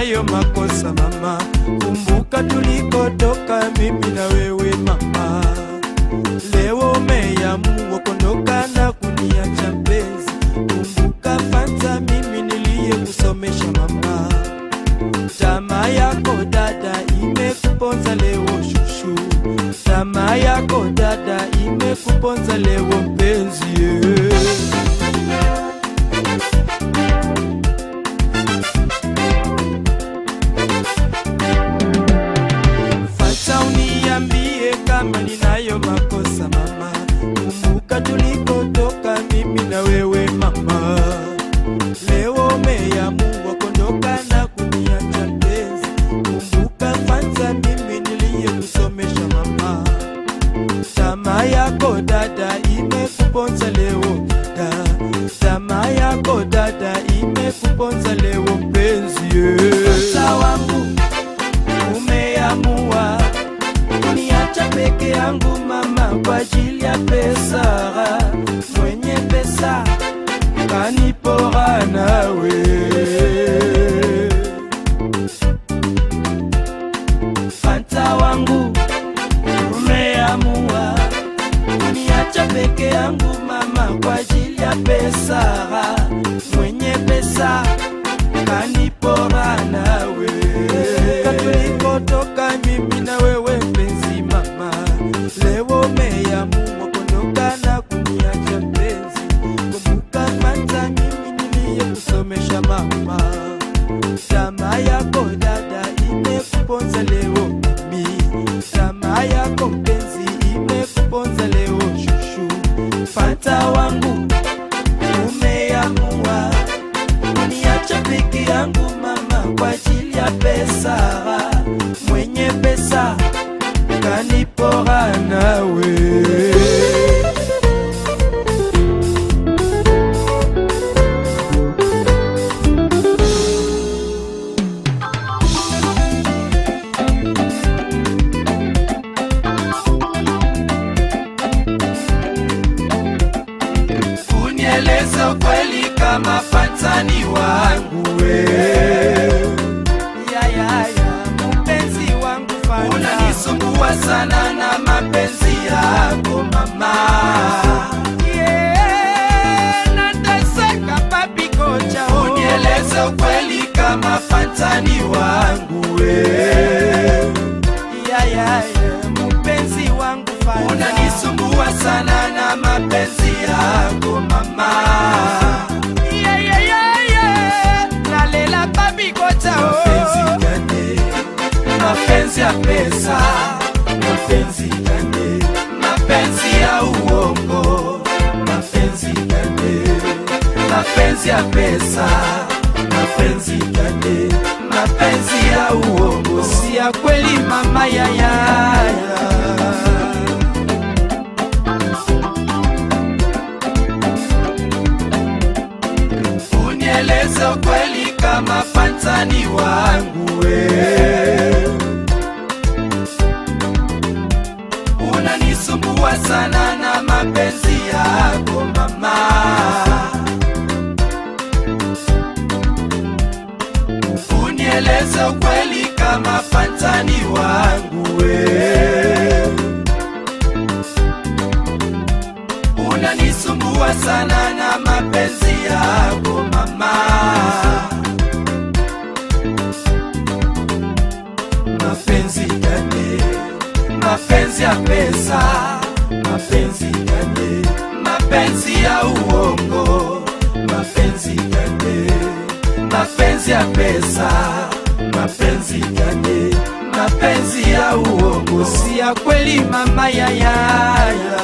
ninayo makosa mama, kumbuka tulikotoka mimi na wewe mama. Leo umeamua kuondoka na kuniacha mpenzi, kumbuka Fanta, mimi niliyekusomesha mama. Tamaa yako dada imekuponza leo shushu, tamaa yako dada imekuponza leo mpenzi yeah. Kanipora nawe. katulikotoka mimi na wewe mpenzi mama, leo umeamua kuondoka na kuniacha mpenzi. Kumbuka kwanza mimi niliyekusomesha mama, tamaa yako dada imekuponza leo mimi, tamaa yako mpenzi imekuponza leo shushu. Fanta wangu Unieleze ukweli kama Fantani wangu we. Ya, ya, mpenzi wangu. Unanisumbua sana na mapenzi yako mama. Unanisumbua sana na mapenzi yako mama. Yeah, yeah, yeah, yeah. Nalela papi kocha oh. Mapenzi gani? Mapenzi ya pesa, mapenzi gani? Mapenzi ya uongo, mapenzi gani? Mapenzi ya pesa, mapenzi gani? Mapenzi ya uongo, si ya kweli mama ya Unanisumbua sana na mapenzi yako mama. Unieleza ukweli kama ya pesa, mapenzi gani? Mapenzi ya uongo, mapenzi gani? Mapenzi ya pesa, mapenzi gani? Mapenzi ya uongo, si ya kweli mama ya ya ya.